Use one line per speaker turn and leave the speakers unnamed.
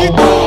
Chico.